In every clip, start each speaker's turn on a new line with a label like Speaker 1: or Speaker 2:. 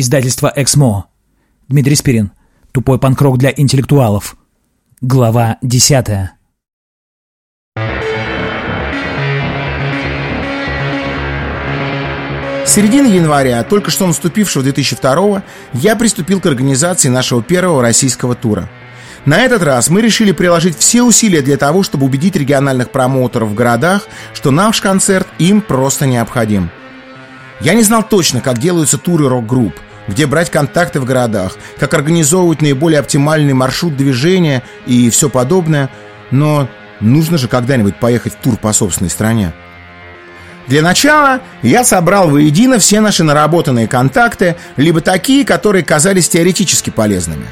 Speaker 1: Издательство «Эксмо». Дмитрий Спирин. Тупой панкрок для интеллектуалов. Глава десятая.
Speaker 2: С середины января, только что наступившего 2002 я приступил к организации нашего первого российского тура. На этот раз мы решили приложить все усилия для того, чтобы убедить региональных промоутеров в городах, что наш концерт им просто необходим. Я не знал точно, как делаются туры рок-групп, где брать контакты в городах, как организовывать наиболее оптимальный маршрут движения и все подобное, но нужно же когда-нибудь поехать в тур по собственной стране. Для начала я собрал воедино все наши наработанные контакты, либо такие, которые казались теоретически полезными.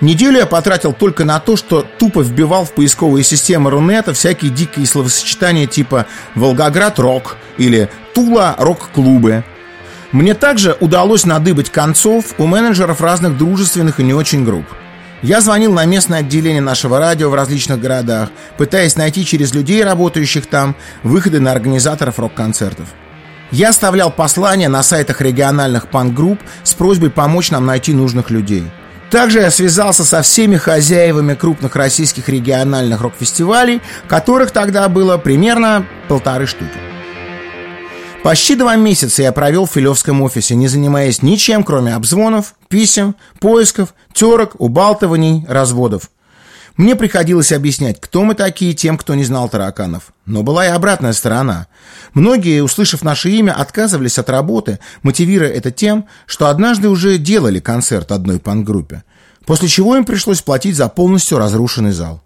Speaker 2: Неделю я потратил только на то, что тупо вбивал в поисковые системы Рунета всякие дикие словосочетания типа «Волгоград рок» или «Тула рок-клубы», мне также удалось надыбать концов у менеджеров разных дружественных и не очень групп. Я звонил на местное отделение нашего радио в различных городах, пытаясь найти через людей, работающих там, выходы на организаторов рок-концертов. Я оставлял послания на сайтах региональных панк-групп с просьбой помочь нам найти нужных людей. Также я связался со всеми хозяевами крупных российских региональных рок-фестивалей, которых тогда было примерно полторы штуки. Почти два месяца я провел в филевском офисе, не занимаясь ничем, кроме обзвонов, писем, поисков, терок, убалтываний, разводов. Мне приходилось объяснять, кто мы такие тем, кто не знал тараканов. Но была и обратная сторона. Многие, услышав наше имя, отказывались от работы, мотивируя это тем, что однажды уже делали концерт одной панк-группе, после чего им пришлось платить за полностью разрушенный зал.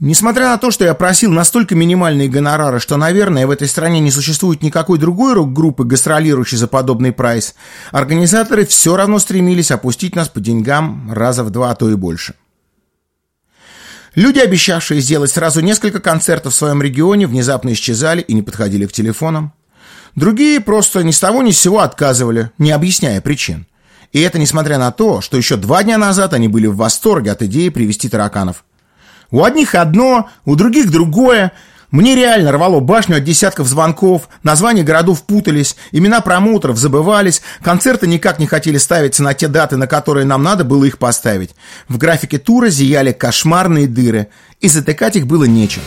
Speaker 2: Несмотря на то, что я просил настолько минимальные гонорары, что, наверное, в этой стране не существует никакой другой рок-группы, гастролирующей за подобный прайс, организаторы все равно стремились опустить нас по деньгам раза в два, а то и больше. Люди, обещавшие сделать сразу несколько концертов в своем регионе, внезапно исчезали и не подходили к телефонам. Другие просто ни с того ни с сего отказывали, не объясняя причин. И это несмотря на то, что еще два дня назад они были в восторге от идеи привести тараканов – у одних одно, у других другое. Мне реально рвало башню от десятков звонков, названия городов путались, имена промоутеров забывались, концерты никак не хотели ставиться на те даты, на которые нам надо было их поставить. В графике тура зияли кошмарные дыры, и затыкать их было нечем.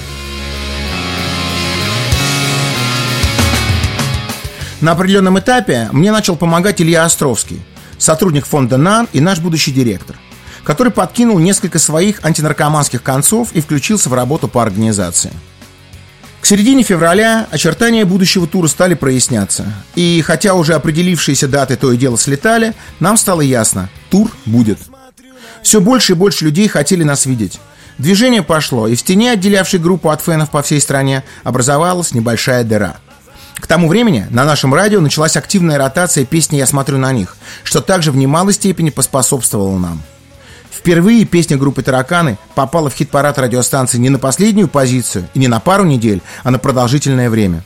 Speaker 2: На определенном этапе мне начал помогать Илья Островский, сотрудник фонда НАН и наш будущий директор который подкинул несколько своих антинаркоманских концов и включился в работу по организации. К середине февраля очертания будущего тура стали проясняться. И хотя уже определившиеся даты то и дело слетали, нам стало ясно – тур будет. Все больше и больше людей хотели нас видеть. Движение пошло, и в стене, отделявшей группу от фенов по всей стране, образовалась небольшая дыра. К тому времени на нашем радио началась активная ротация песни «Я смотрю на них», что также в немалой степени поспособствовало нам – Впервые песня группы «Тараканы» попала в хит-парад радиостанции не на последнюю позицию и не на пару недель, а на продолжительное время.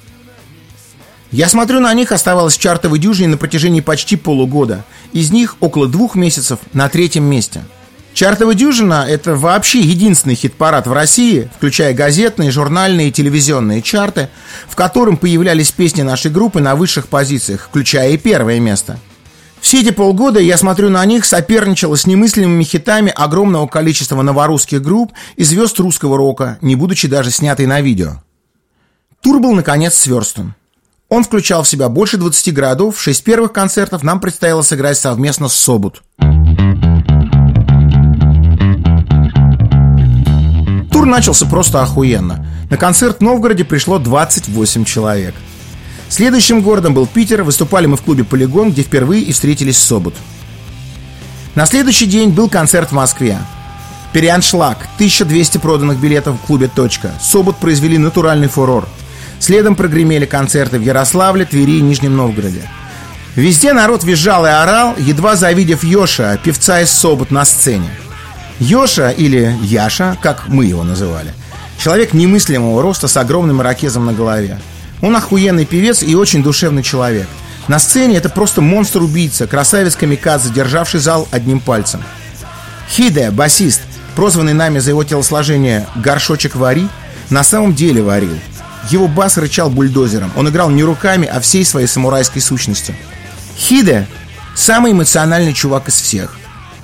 Speaker 2: Я смотрю на них оставалось в чартовой дюжине на протяжении почти полугода. Из них около двух месяцев на третьем месте. Чартовая дюжина – это вообще единственный хит-парад в России, включая газетные, журнальные и телевизионные чарты, в котором появлялись песни нашей группы на высших позициях, включая и первое место – все эти полгода я смотрю на них, соперничала с немыслимыми хитами огромного количества новорусских групп и звезд русского рока, не будучи даже снятой на видео. Тур был, наконец, сверстан. Он включал в себя больше 20 городов, шесть первых концертов нам предстояло сыграть совместно с Собут. Тур начался просто охуенно. На концерт в Новгороде пришло 28 человек – Следующим городом был Питер. Выступали мы в клубе «Полигон», где впервые и встретились с Собут. На следующий день был концерт в Москве. Переаншлаг. 1200 проданных билетов в клубе «Точка». Собут произвели натуральный фурор. Следом прогремели концерты в Ярославле, Твери и Нижнем Новгороде. Везде народ визжал и орал, едва завидев Йоша, певца из Собут на сцене. Йоша, или Яша, как мы его называли, человек немыслимого роста с огромным ракезом на голове. Он охуенный певец и очень душевный человек. На сцене это просто монстр-убийца, красавец камикадзе, державший зал одним пальцем. Хиде, басист, прозванный нами за его телосложение «Горшочек вари», на самом деле варил. Его бас рычал бульдозером. Он играл не руками, а всей своей самурайской сущностью. Хиде Самый эмоциональный чувак из всех.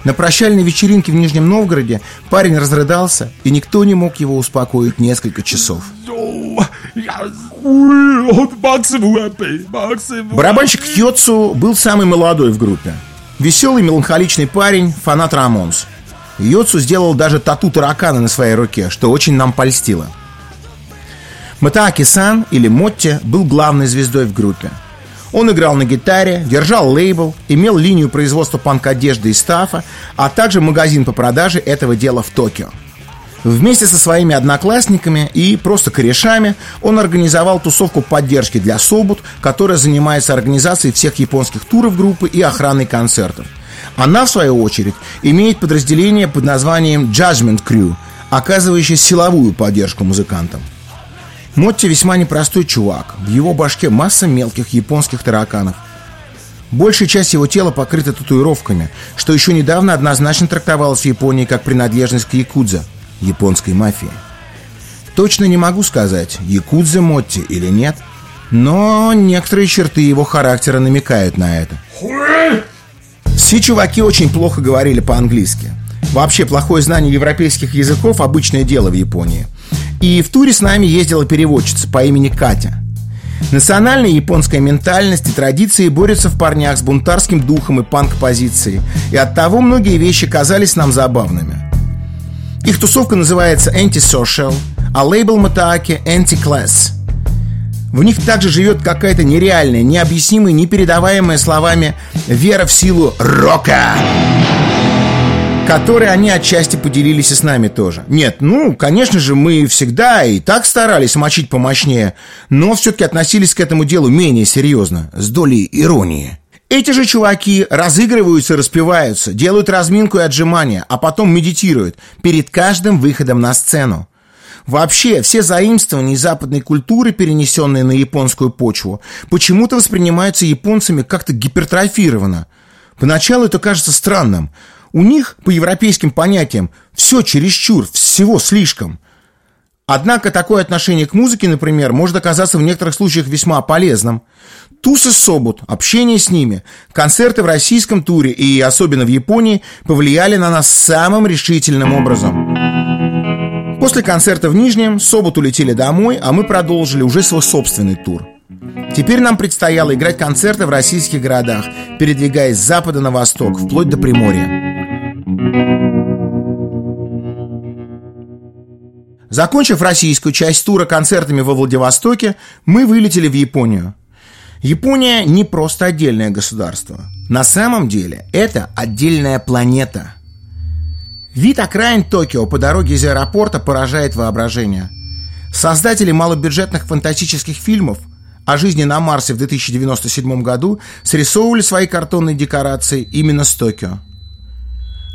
Speaker 2: На прощальной вечеринке в Нижнем Новгороде парень разрыдался, и никто не мог его успокоить несколько часов. Барабанщик Хьотсу был самый молодой в группе. Веселый, меланхоличный парень, фанат Рамонс. Йоцу сделал даже тату таракана на своей руке, что очень нам польстило. Матааки-сан, или Мотти, был главной звездой в группе. Он играл на гитаре, держал лейбл, имел линию производства панк-одежды и стафа, а также магазин по продаже этого дела в Токио. Вместе со своими одноклассниками и просто корешами он организовал тусовку поддержки для Собут, которая занимается организацией всех японских туров группы и охраной концертов. Она, в свою очередь, имеет подразделение под названием Judgment Crew, оказывающее силовую поддержку музыкантам. Мотти весьма непростой чувак. В его башке масса мелких японских тараканов. Большая часть его тела покрыта татуировками, что еще недавно однозначно трактовалось в Японии как принадлежность к якудзе – японской мафии. Точно не могу сказать, якудза Мотти или нет, но некоторые черты его характера намекают на это. Все чуваки очень плохо говорили по-английски. Вообще, плохое знание европейских языков – обычное дело в Японии. И в туре с нами ездила переводчица по имени Катя. Национальная японская ментальность и традиции борются в парнях с бунтарским духом и панк-позицией. И оттого многие вещи казались нам забавными. Их тусовка называется Antisocial, а лейбл Матааки Anti-Class. В них также живет какая-то нереальная, необъяснимая, непередаваемая словами вера в силу рока которой они отчасти поделились и с нами тоже. Нет, ну, конечно же, мы всегда и так старались мочить помощнее, но все-таки относились к этому делу менее серьезно, с долей иронии. Эти же чуваки разыгрываются, распеваются, делают разминку и отжимания, а потом медитируют перед каждым выходом на сцену. Вообще, все заимствования западной культуры, перенесенные на японскую почву, почему-то воспринимаются японцами как-то гипертрофированно. Поначалу это кажется странным. У них, по европейским понятиям, все чересчур, всего слишком. Однако такое отношение к музыке, например, может оказаться в некоторых случаях весьма полезным – Тусы Собут, общение с ними, концерты в российском туре и особенно в Японии повлияли на нас самым решительным образом. После концерта в Нижнем Собут улетели домой, а мы продолжили уже свой собственный тур. Теперь нам предстояло играть концерты в российских городах, передвигаясь с запада на восток, вплоть до Приморья. Закончив российскую часть тура концертами во Владивостоке, мы вылетели в Японию – Япония не просто отдельное государство. На самом деле это отдельная планета. Вид окраин Токио по дороге из аэропорта поражает воображение. Создатели малобюджетных фантастических фильмов о жизни на Марсе в 2097 году срисовывали свои картонные декорации именно с Токио.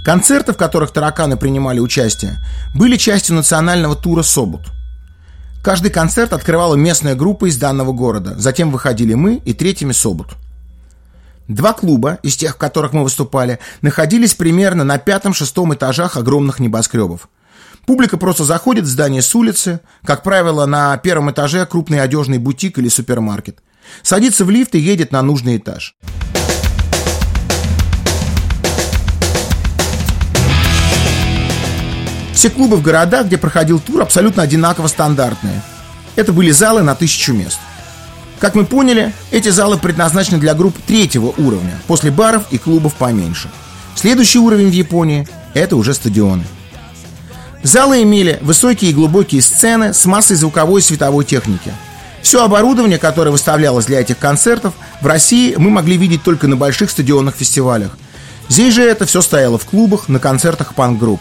Speaker 2: Концерты, в которых тараканы принимали участие, были частью национального тура «Собут». Каждый концерт открывала местная группа из данного города. Затем выходили мы и третьими Собут. Два клуба, из тех, в которых мы выступали, находились примерно на пятом-шестом этажах огромных небоскребов. Публика просто заходит в здание с улицы, как правило, на первом этаже крупный одежный бутик или супермаркет. Садится в лифт и едет на нужный этаж. Все клубы в городах, где проходил тур, абсолютно одинаково стандартные. Это были залы на тысячу мест. Как мы поняли, эти залы предназначены для групп третьего уровня, после баров и клубов поменьше. Следующий уровень в Японии – это уже стадионы. Залы имели высокие и глубокие сцены с массой звуковой и световой техники. Все оборудование, которое выставлялось для этих концертов, в России мы могли видеть только на больших стадионных фестивалях. Здесь же это все стояло в клубах, на концертах панк-групп.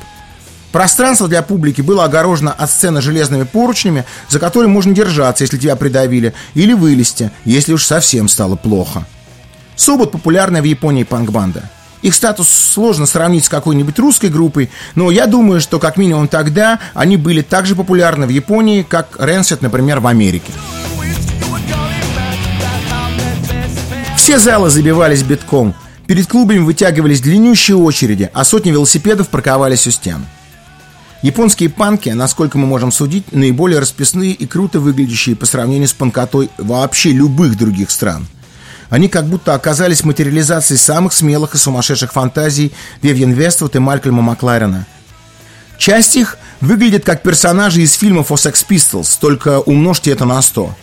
Speaker 2: Пространство для публики было огорожено от сцены железными поручнями, за которые можно держаться, если тебя придавили, или вылезти, если уж совсем стало плохо. Собот – популярная в Японии панк-банда. Их статус сложно сравнить с какой-нибудь русской группой, но я думаю, что как минимум тогда они были так же популярны в Японии, как Ренсет, например, в Америке. Все залы забивались битком. Перед клубами вытягивались длиннющие очереди, а сотни велосипедов парковались у стен. Японские панки, насколько мы можем судить, наиболее расписные и круто выглядящие по сравнению с панкотой вообще любых других стран. Они как будто оказались материализацией самых смелых и сумасшедших фантазий Вивьен Вествуд и Малькольма Макларена. Часть их выглядит как персонажи из фильмов о Sex Pistols, только умножьте это на 100.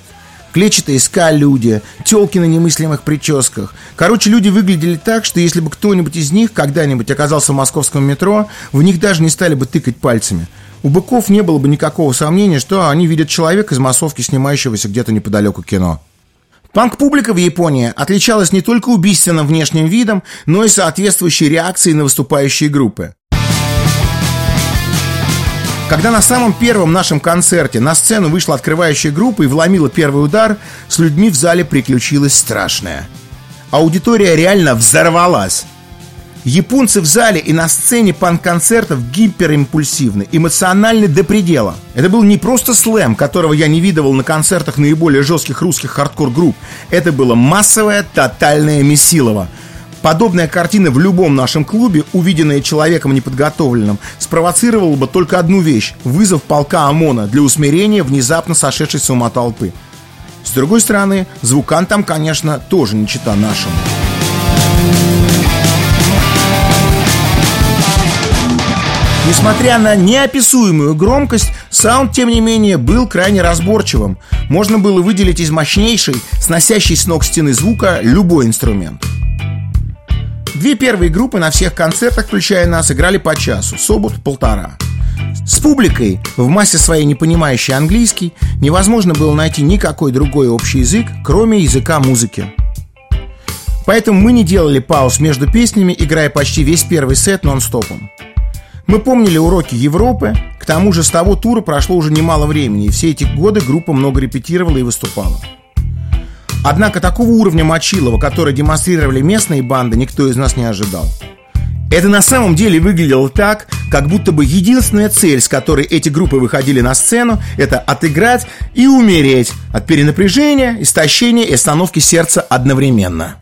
Speaker 2: Клетчатые ска люди, телки на немыслимых прическах. Короче, люди выглядели так, что если бы кто-нибудь из них когда-нибудь оказался в московском метро, в них даже не стали бы тыкать пальцами. У быков не было бы никакого сомнения, что они видят человека из массовки, снимающегося где-то неподалеку кино. Панк-публика в Японии отличалась не только убийственным внешним видом, но и соответствующей реакцией на выступающие группы. Когда на самом первом нашем концерте на сцену вышла открывающая группа и вломила первый удар, с людьми в зале приключилось страшное. Аудитория реально взорвалась. Японцы в зале и на сцене панк-концертов гиперимпульсивны, эмоциональны до предела. Это был не просто слэм, которого я не видывал на концертах наиболее жестких русских хардкор-групп. Это было массовое, тотальное месилово. Подобная картина в любом нашем клубе, увиденная человеком неподготовленным, спровоцировала бы только одну вещь – вызов полка ОМОНа для усмирения внезапно сошедшей с ума толпы. С другой стороны, звукан там, конечно, тоже не чита нашему. Несмотря на неописуемую громкость, саунд, тем не менее, был крайне разборчивым. Можно было выделить из мощнейшей, сносящей с ног стены звука любой инструмент. Две первые группы на всех концертах, включая нас, играли по часу, Собут – полтора. С публикой, в массе своей не понимающей английский, невозможно было найти никакой другой общий язык, кроме языка музыки. Поэтому мы не делали пауз между песнями, играя почти весь первый сет нон-стопом. Мы помнили уроки Европы, к тому же с того тура прошло уже немало времени, и все эти годы группа много репетировала и выступала. Однако такого уровня Мочилова, который демонстрировали местные банды, никто из нас не ожидал. Это на самом деле выглядело так, как будто бы единственная цель, с которой эти группы выходили на сцену, это отыграть и умереть от перенапряжения, истощения и остановки сердца одновременно.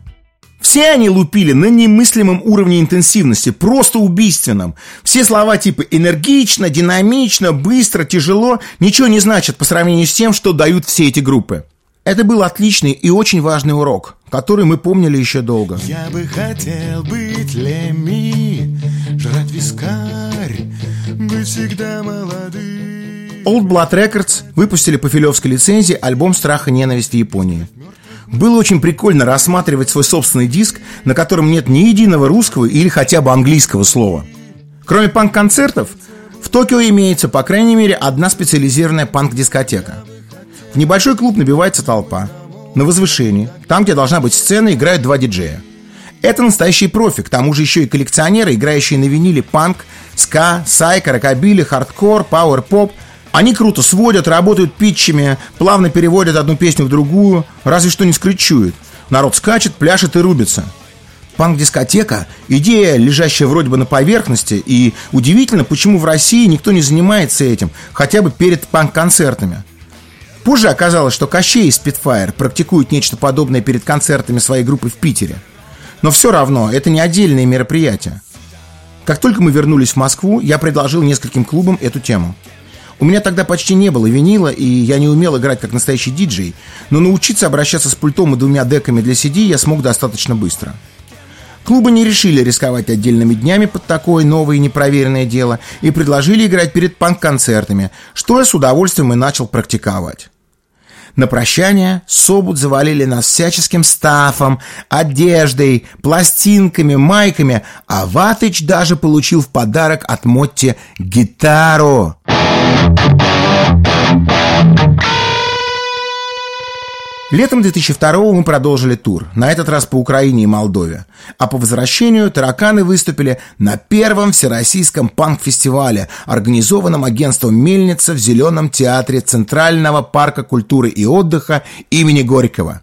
Speaker 2: Все они лупили на немыслимом уровне интенсивности, просто убийственном. Все слова типа энергично, динамично, быстро, тяжело ничего не значат по сравнению с тем, что дают все эти группы. Это был отличный и очень важный урок, который мы помнили еще долго.
Speaker 3: Я бы хотел быть Леми, жрать вискарь, быть всегда молодым.
Speaker 2: Old Blood Records выпустили по филевской лицензии альбом «Страх и ненависть в Японии». Было очень прикольно рассматривать свой собственный диск, на котором нет ни единого русского или хотя бы английского слова. Кроме панк-концертов, в Токио имеется, по крайней мере, одна специализированная панк-дискотека. В небольшой клуб набивается толпа. На возвышении, там, где должна быть сцена, играют два диджея. Это настоящий профи, к тому же еще и коллекционеры, играющие на виниле панк, ска, сайко, рокабилли, хардкор, пауэр-поп – они круто сводят, работают питчами, плавно переводят одну песню в другую, разве что не скретчуют. Народ скачет, пляшет и рубится. Панк-дискотека – идея, лежащая вроде бы на поверхности, и удивительно, почему в России никто не занимается этим, хотя бы перед панк-концертами. Позже оказалось, что Кощей и Спитфайр практикуют нечто подобное перед концертами своей группы в Питере. Но все равно, это не отдельные мероприятия. Как только мы вернулись в Москву, я предложил нескольким клубам эту тему – у меня тогда почти не было винила, и я не умел играть как настоящий диджей, но научиться обращаться с пультом и двумя деками для CD я смог достаточно быстро. Клубы не решили рисковать отдельными днями под такое новое и непроверенное дело и предложили играть перед панк-концертами, что я с удовольствием и начал практиковать. На прощание Собут завалили нас всяческим стафом, одеждой, пластинками, майками, а Ватыч даже получил в подарок от Мотти гитару. Летом 2002 мы продолжили тур, на этот раз по Украине и Молдове. А по возвращению тараканы выступили на первом всероссийском панк-фестивале, организованном агентством «Мельница» в Зеленом театре Центрального парка культуры и отдыха имени Горького.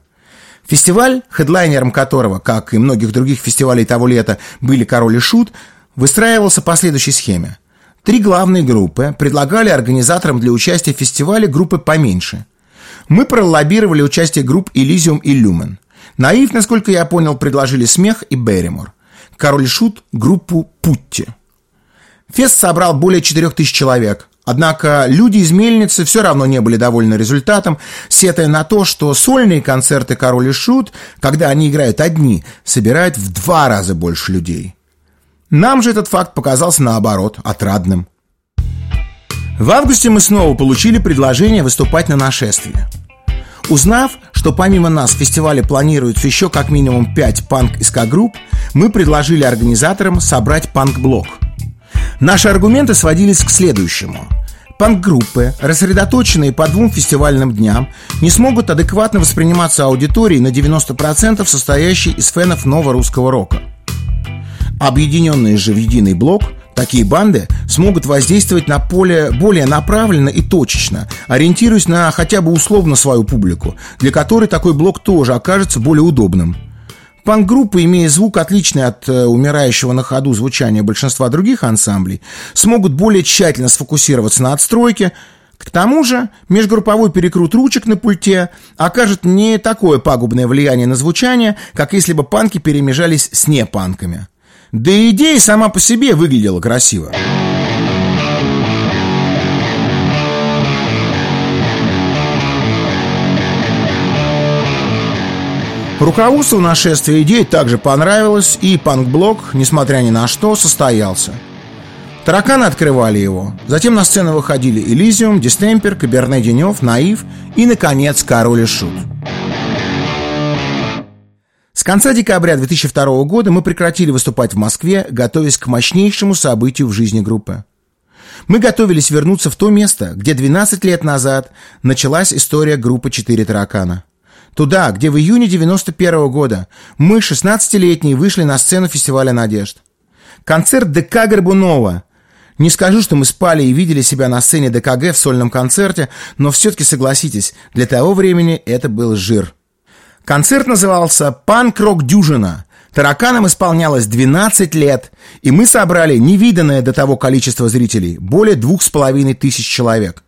Speaker 2: Фестиваль, хедлайнером которого, как и многих других фестивалей того лета, были «Король и Шут», выстраивался по следующей схеме. Три главные группы предлагали организаторам для участия в фестивале группы поменьше. Мы пролоббировали участие групп Elysium и Lumen. Наив, насколько я понял, предложили Смех и Берримор. Король Шут – группу Путти. Фест собрал более 4000 человек, Однако люди из Мельницы все равно не были довольны результатом, сетуя на то, что сольные концерты «Король и Шут», когда они играют одни, собирают в два раза больше людей. Нам же этот факт показался, наоборот, отрадным. В августе мы снова получили предложение выступать на нашествии. Узнав, что помимо нас в фестивале планируется еще как минимум 5 панк-ска-групп, мы предложили организаторам собрать панк-блок – Наши аргументы сводились к следующему. Панк-группы, рассредоточенные по двум фестивальным дням, не смогут адекватно восприниматься аудиторией на 90% состоящей из фенов нового русского рока. Объединенные же в единый блок, такие банды смогут воздействовать на поле более направленно и точечно, ориентируясь на хотя бы условно свою публику, для которой такой блок тоже окажется более удобным – Панк-группы, имея звук отличный от э, умирающего на ходу звучания большинства других ансамблей, смогут более тщательно сфокусироваться на отстройке. К тому же межгрупповой перекрут ручек на пульте окажет не такое пагубное влияние на звучание, как если бы панки перемежались с непанками. Да и идея сама по себе выглядела красиво. Руководству нашествия идея также понравилась, и панк-блок, несмотря ни на что, состоялся. Тараканы открывали его. Затем на сцену выходили Элизиум, Дистемпер, Каберне Денев, Наив и, наконец, Король и Шут. С конца декабря 2002 года мы прекратили выступать в Москве, готовясь к мощнейшему событию в жизни группы. Мы готовились вернуться в то место, где 12 лет назад началась история группы «Четыре таракана». Туда, где в июне 91 -го года мы, 16-летние, вышли на сцену фестиваля «Надежд». Концерт ДК Горбунова. Не скажу, что мы спали и видели себя на сцене ДКГ в сольном концерте, но все-таки согласитесь, для того времени это был жир. Концерт назывался «Панк-рок дюжина». Тараканам исполнялось 12 лет, и мы собрали невиданное до того количество зрителей – более двух с половиной тысяч человек.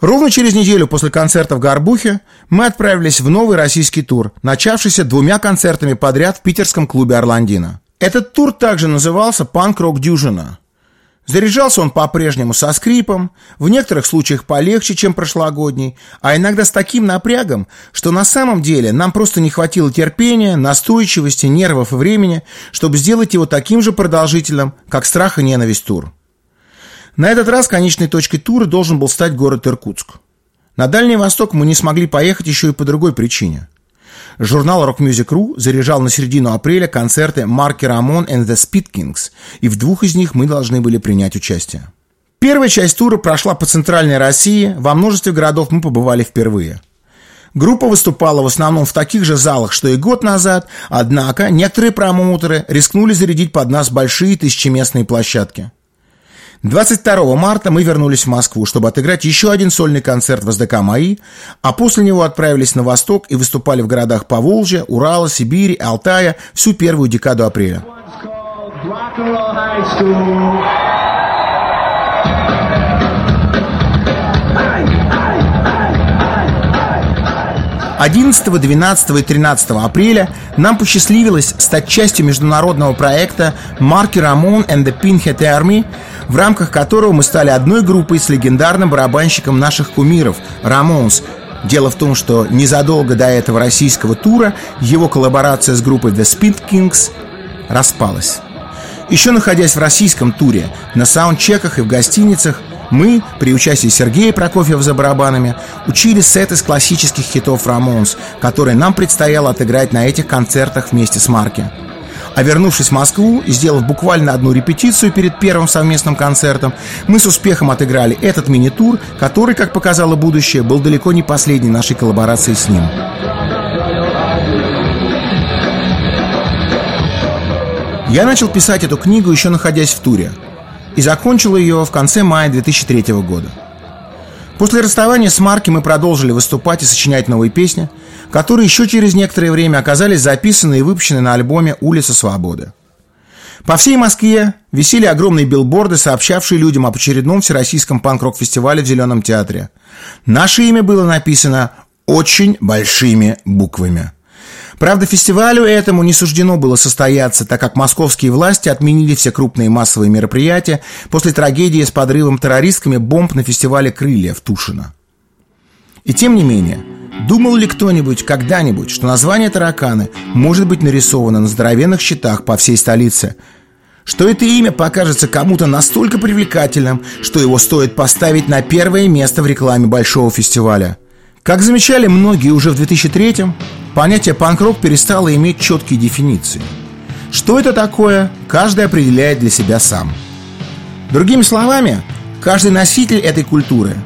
Speaker 2: Ровно через неделю после концерта в Горбухе мы отправились в новый российский тур, начавшийся двумя концертами подряд в питерском клубе «Орландина». Этот тур также назывался «Панк-рок дюжина». Заряжался он по-прежнему со скрипом, в некоторых случаях полегче, чем прошлогодний, а иногда с таким напрягом, что на самом деле нам просто не хватило терпения, настойчивости, нервов и времени, чтобы сделать его таким же продолжительным, как «Страх и ненависть» тур. На этот раз конечной точкой тура должен был стать город Иркутск. На Дальний Восток мы не смогли поехать еще и по другой причине. Журнал Rock Music Ru заряжал на середину апреля концерты Марки Рамон and the Speed Kings, и в двух из них мы должны были принять участие. Первая часть тура прошла по центральной России, во множестве городов мы побывали впервые. Группа выступала в основном в таких же залах, что и год назад, однако некоторые промоутеры рискнули зарядить под нас большие тысячеместные площадки – 22 марта мы вернулись в Москву, чтобы отыграть еще один сольный концерт в СДК «МАИ», а после него отправились на восток и выступали в городах Поволжья, Урала, Сибири, Алтая всю первую декаду апреля. 11, 12 и 13 апреля нам посчастливилось стать частью международного проекта «Марки Рамон and the Pinhead Army», в рамках которого мы стали одной группой с легендарным барабанщиком наших кумиров Рамонс. Дело в том, что незадолго до этого российского тура его коллаборация с группой The Speed Kings распалась. Еще находясь в российском туре, на саундчеках и в гостиницах, мы, при участии Сергея Прокофьева за барабанами, учили сет из классических хитов Рамонс, которые нам предстояло отыграть на этих концертах вместе с Марки. А вернувшись в Москву и сделав буквально одну репетицию перед первым совместным концертом, мы с успехом отыграли этот мини-тур, который, как показало будущее, был далеко не последней нашей коллаборацией с ним. Я начал писать эту книгу еще находясь в туре – и закончил ее в конце мая 2003 года. После расставания с Марки мы продолжили выступать и сочинять новые песни, которые еще через некоторое время оказались записаны и выпущены на альбоме «Улица Свободы». По всей Москве висели огромные билборды, сообщавшие людям об очередном всероссийском панк-рок-фестивале в Зеленом театре. Наше имя было написано очень большими буквами – Правда, фестивалю этому не суждено было состояться, так как московские власти отменили все крупные массовые мероприятия после трагедии с подрывом террористскими бомб на фестивале «Крылья» в Тушино. И тем не менее, думал ли кто-нибудь когда-нибудь, что название «Тараканы» может быть нарисовано на здоровенных щитах по всей столице – что это имя покажется кому-то настолько привлекательным, что его стоит поставить на первое место в рекламе большого фестиваля. Как замечали многие уже в 2003-м, понятие панк-рок перестало иметь четкие дефиниции. Что это такое, каждый определяет для себя сам. Другими словами, каждый носитель этой культуры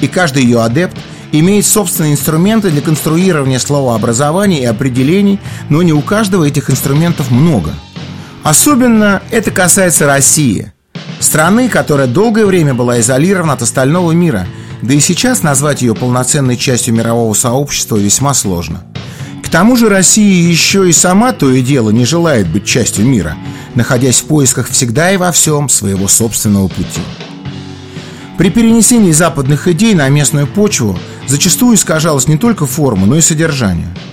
Speaker 2: и каждый ее адепт имеет собственные инструменты для конструирования словообразований и определений, но не у каждого этих инструментов много – Особенно это касается России, страны, которая долгое время была изолирована от остального мира, да и сейчас назвать ее полноценной частью мирового сообщества весьма сложно. К тому же Россия еще и сама то и дело не желает быть частью мира, находясь в поисках всегда и во всем своего собственного пути. При перенесении западных идей на местную почву зачастую искажалась не только форма, но и содержание –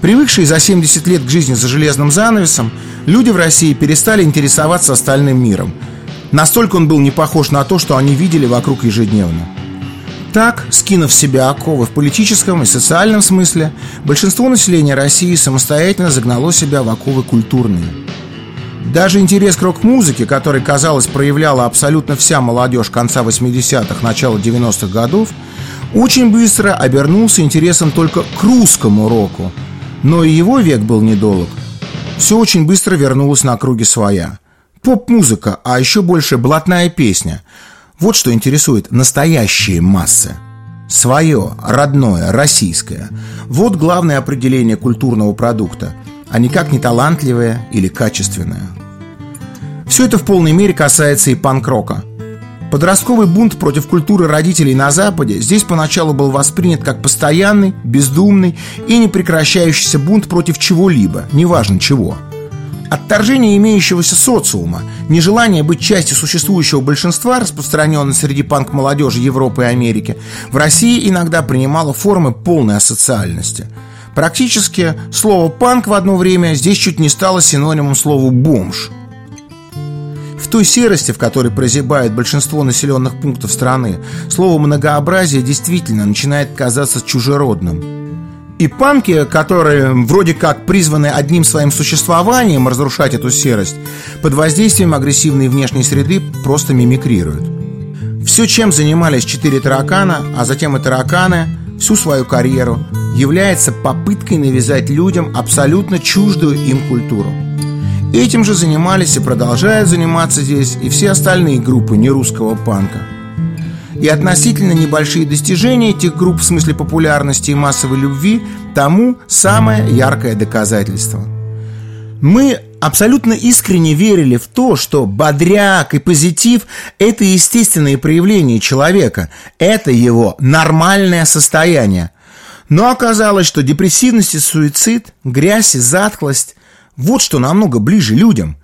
Speaker 2: Привыкшие за 70 лет к жизни за железным занавесом, люди в России перестали интересоваться остальным миром. Настолько он был не похож на то, что они видели вокруг ежедневно. Так, скинув себя оковы в политическом и социальном смысле, большинство населения России самостоятельно загнало себя в оковы культурные. Даже интерес к рок-музыке, который, казалось, проявляла абсолютно вся молодежь конца 80-х, начала 90-х годов, очень быстро обернулся интересом только к русскому року – но и его век был недолг. Все очень быстро вернулось на круги своя. Поп-музыка, а еще больше блатная песня. Вот что интересует настоящие массы. Свое, родное, российское. Вот главное определение культурного продукта, а никак не талантливое или качественное. Все это в полной мере касается и панк-рока – Подростковый бунт против культуры родителей на Западе здесь поначалу был воспринят как постоянный, бездумный и непрекращающийся бунт против чего-либо, неважно чего. Отторжение имеющегося социума, нежелание быть частью существующего большинства, распространенное среди панк-молодежи Европы и Америки, в России иногда принимало формы полной асоциальности. Практически слово «панк» в одно время здесь чуть не стало синонимом слову «бомж». В той серости, в которой прозябает большинство населенных пунктов страны, слово «многообразие» действительно начинает казаться чужеродным. И панки, которые вроде как призваны одним своим существованием разрушать эту серость, под воздействием агрессивной внешней среды просто мимикрируют. Все, чем занимались четыре таракана, а затем и тараканы, всю свою карьеру, является попыткой навязать людям абсолютно чуждую им культуру – Этим же занимались и продолжают заниматься здесь и все остальные группы нерусского панка. И относительно небольшие достижения этих групп в смысле популярности и массовой любви тому самое яркое доказательство. Мы абсолютно искренне верили в то, что бодряк и позитив – это естественные проявления человека, это его нормальное состояние. Но оказалось, что депрессивность и суицид, грязь и затхлость вот что намного ближе людям.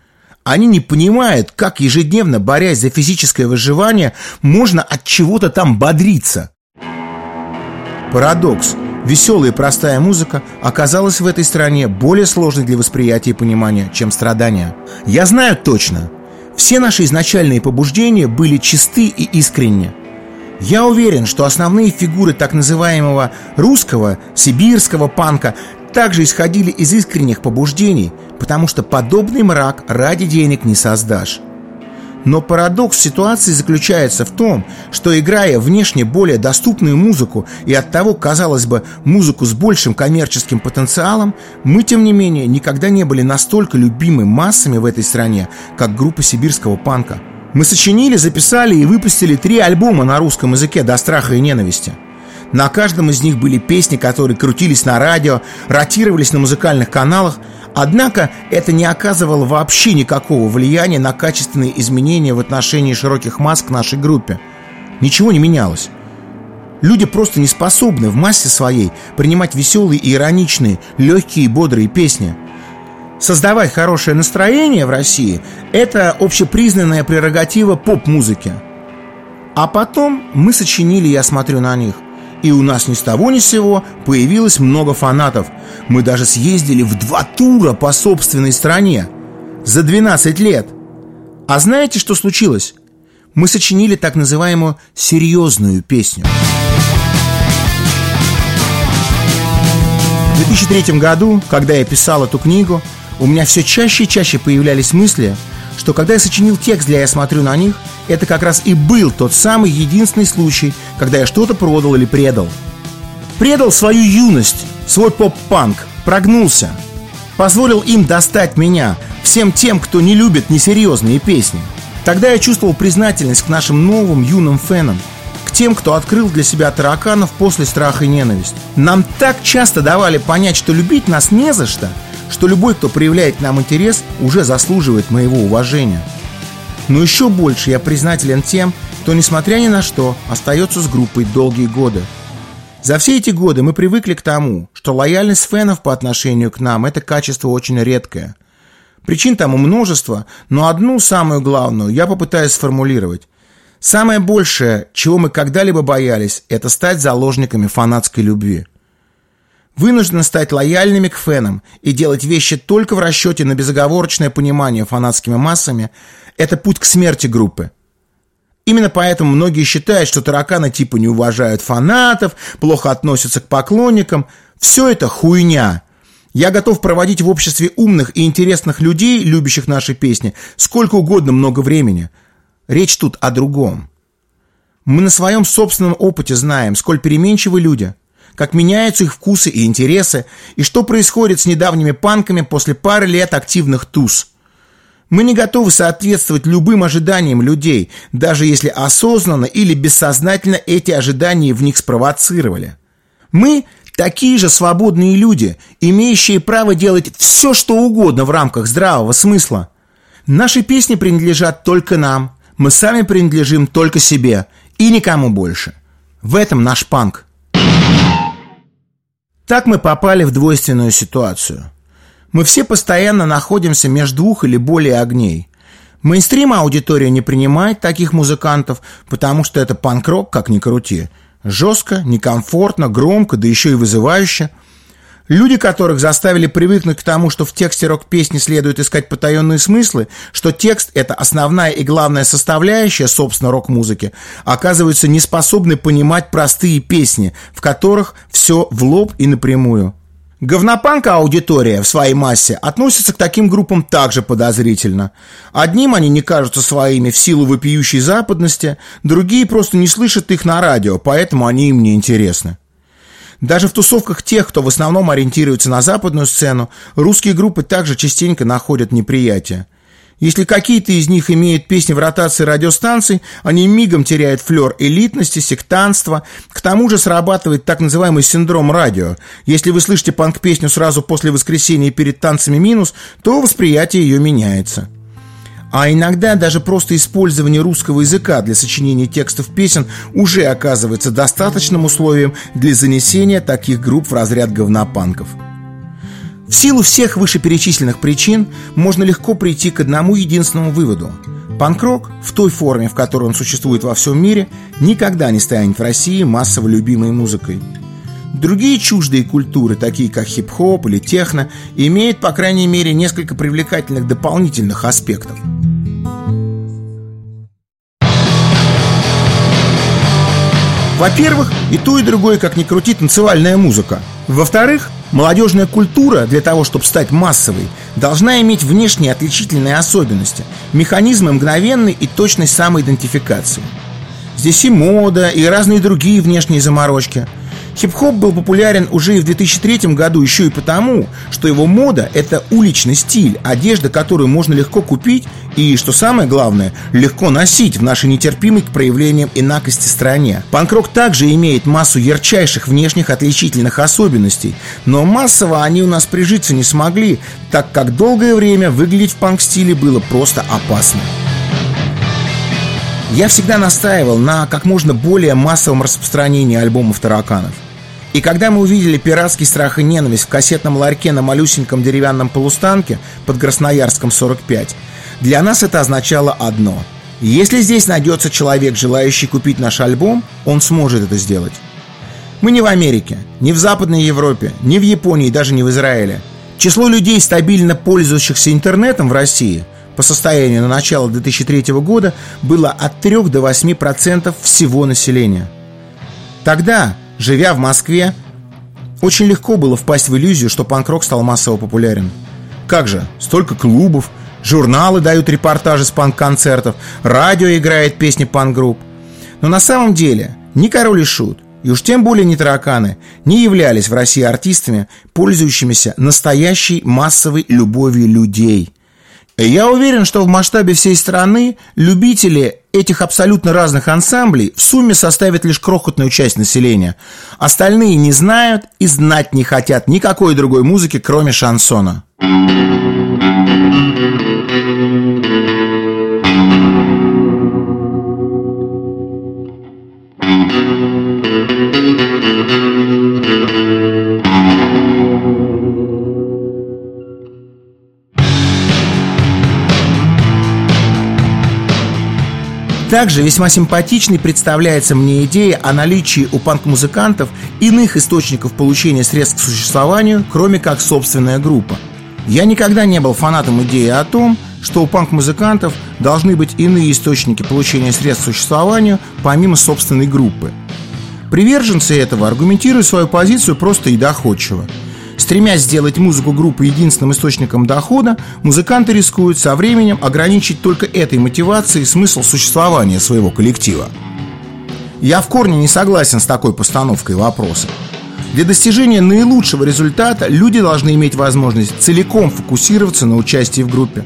Speaker 2: Они не понимают, как ежедневно, борясь за физическое выживание, можно от чего-то там бодриться. Парадокс. Веселая и простая музыка оказалась в этой стране более сложной для восприятия и понимания, чем страдания. Я знаю точно, все наши изначальные побуждения были чисты и искренни. Я уверен, что основные фигуры так называемого русского, сибирского панка также исходили из искренних побуждений, потому что подобный мрак ради денег не создашь. Но парадокс ситуации заключается в том, что играя внешне более доступную музыку и от того, казалось бы, музыку с большим коммерческим потенциалом, мы, тем не менее, никогда не были настолько любимы массами в этой стране, как группа сибирского панка. Мы сочинили, записали и выпустили три альбома на русском языке «До страха и ненависти». На каждом из них были песни, которые крутились на радио, ротировались на музыкальных каналах, однако это не оказывало вообще никакого влияния на качественные изменения в отношении широких масс к нашей группе. Ничего не менялось. Люди просто не способны в массе своей принимать веселые и ироничные, легкие и бодрые песни. Создавать хорошее настроение в России – это общепризнанная прерогатива поп-музыки. А потом мы сочинили «Я смотрю на них», И у нас ни с того ни с сего появилось много фанатов. Мы даже съездили в два тура по собственной стране. За 12 лет. А знаете, что случилось? Мы сочинили так называемую «серьезную песню». В 2003 году, когда я писал эту книгу, у меня все чаще и чаще появлялись мысли, что когда я сочинил текст для «Я смотрю на них», это как раз и был тот самый единственный случай, когда я что-то продал или предал. Предал свою юность, свой поп-панк, прогнулся. Позволил им достать меня, всем тем, кто не любит несерьезные песни. Тогда я чувствовал признательность к нашим новым юным фенам, к тем, кто открыл для себя тараканов после страха и ненависти. Нам так часто давали понять, что любить нас не за что – что любой, кто проявляет к нам интерес, уже заслуживает моего уважения. Но еще больше я признателен тем, кто, несмотря ни на что, остается с группой долгие годы. За все эти годы мы привыкли к тому, что лояльность фенов по отношению к нам – это качество очень редкое. Причин тому множество, но одну, самую главную, я попытаюсь сформулировать. Самое большее, чего мы когда-либо боялись, это стать заложниками фанатской любви – вынуждены стать лояльными к фенам и делать вещи только в расчете на безоговорочное понимание фанатскими массами – это путь к смерти группы. Именно поэтому многие считают, что тараканы типа не уважают фанатов, плохо относятся к поклонникам. Все это хуйня. Я готов проводить в обществе умных и интересных людей, любящих наши песни, сколько угодно много времени. Речь тут о другом. Мы на своем собственном опыте знаем, сколь переменчивы люди – как меняются их вкусы и интересы, и что происходит с недавними панками после пары лет активных туз. Мы не готовы соответствовать любым ожиданиям людей, даже если осознанно или бессознательно эти ожидания в них спровоцировали. Мы такие же свободные люди, имеющие право делать все, что угодно в рамках здравого смысла. Наши песни принадлежат только нам, мы сами принадлежим только себе и никому больше. В этом наш панк. Так мы попали в двойственную ситуацию. Мы все постоянно находимся между двух или более огней. Мейнстрим аудитория не принимает таких музыкантов, потому что это панк-рок, как ни крути. Жестко, некомфортно, громко, да еще и вызывающе – Люди, которых заставили привыкнуть к тому, что в тексте рок-песни следует искать потаенные смыслы, что текст – это основная и главная составляющая, собственно, рок-музыки, оказываются не способны понимать простые песни, в которых все в лоб и напрямую. Говнопанка аудитория в своей массе относится к таким группам также подозрительно. Одним они не кажутся своими в силу вопиющей западности, другие просто не слышат их на радио, поэтому они им не интересны. Даже в тусовках тех, кто в основном ориентируется на западную сцену, русские группы также частенько находят неприятие. Если какие-то из них имеют песни в ротации радиостанций, они мигом теряют флер элитности, сектанства. К тому же срабатывает так называемый синдром радио. Если вы слышите панк-песню сразу после воскресенья перед танцами минус, то восприятие ее меняется. А иногда даже просто использование русского языка для сочинения текстов песен уже оказывается достаточным условием для занесения таких групп в разряд говнопанков. В силу всех вышеперечисленных причин можно легко прийти к одному единственному выводу. Панкрок в той форме, в которой он существует во всем мире, никогда не станет в России массово любимой музыкой. Другие чуждые культуры, такие как хип-хоп или техно, имеют, по крайней мере, несколько привлекательных дополнительных аспектов – Во-первых, и то, и другое, как ни крути, танцевальная музыка. Во-вторых, молодежная культура для того, чтобы стать массовой, должна иметь внешние отличительные особенности, механизмы мгновенной и точной самоидентификации. Здесь и мода, и разные другие внешние заморочки – Хип-хоп был популярен уже и в 2003 году еще и потому, что его мода – это уличный стиль, одежда, которую можно легко купить и, что самое главное, легко носить в нашей нетерпимой к проявлениям инакости стране. Панкрок также имеет массу ярчайших внешних отличительных особенностей, но массово они у нас прижиться не смогли, так как долгое время выглядеть в панк-стиле было просто опасно. Я всегда настаивал на как можно более массовом распространении альбомов тараканов. И когда мы увидели «Пиратский страх и ненависть» в кассетном ларьке на малюсеньком деревянном полустанке под Красноярском 45, для нас это означало одно. Если здесь найдется человек, желающий купить наш альбом, он сможет это сделать. Мы не в Америке, не в Западной Европе, не в Японии, даже не в Израиле. Число людей, стабильно пользующихся интернетом в России по состоянию на начало 2003 года было от 3 до 8% всего населения. Тогда, живя в Москве, очень легко было впасть в иллюзию, что панк-рок стал массово популярен. Как же, столько клубов, журналы дают репортажи с панк-концертов, радио играет песни панк-групп. Но на самом деле ни Король и Шут, и уж тем более не тараканы, не являлись в России артистами, пользующимися настоящей массовой любовью людей. И я уверен, что в масштабе всей страны любители этих абсолютно разных ансамблей в сумме составят лишь крохотную часть населения. Остальные не знают и знать не хотят никакой другой музыки, кроме шансона. Также весьма симпатичной представляется мне идея о наличии у панк-музыкантов иных источников получения средств к существованию, кроме как собственная группа. Я никогда не был фанатом идеи о том, что у панк-музыкантов должны быть иные источники получения средств к существованию, помимо собственной группы. Приверженцы этого аргументируют свою позицию просто и доходчиво – Стремясь сделать музыку группы единственным источником дохода, музыканты рискуют со временем ограничить только этой мотивацией смысл существования своего коллектива. Я в корне не согласен с такой постановкой вопроса. Для достижения наилучшего результата люди должны иметь возможность целиком фокусироваться на участии в группе.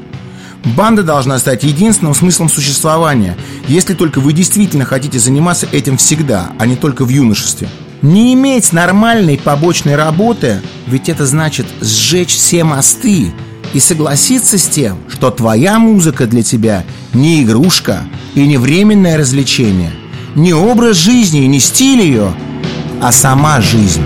Speaker 2: Банда должна стать единственным смыслом существования, если только вы действительно хотите заниматься этим всегда, а не только в юношестве – не иметь нормальной побочной работы, ведь это значит сжечь все мосты и согласиться с тем, что твоя музыка для тебя не игрушка и не временное развлечение, не образ жизни и не стиль ее, а сама жизнь.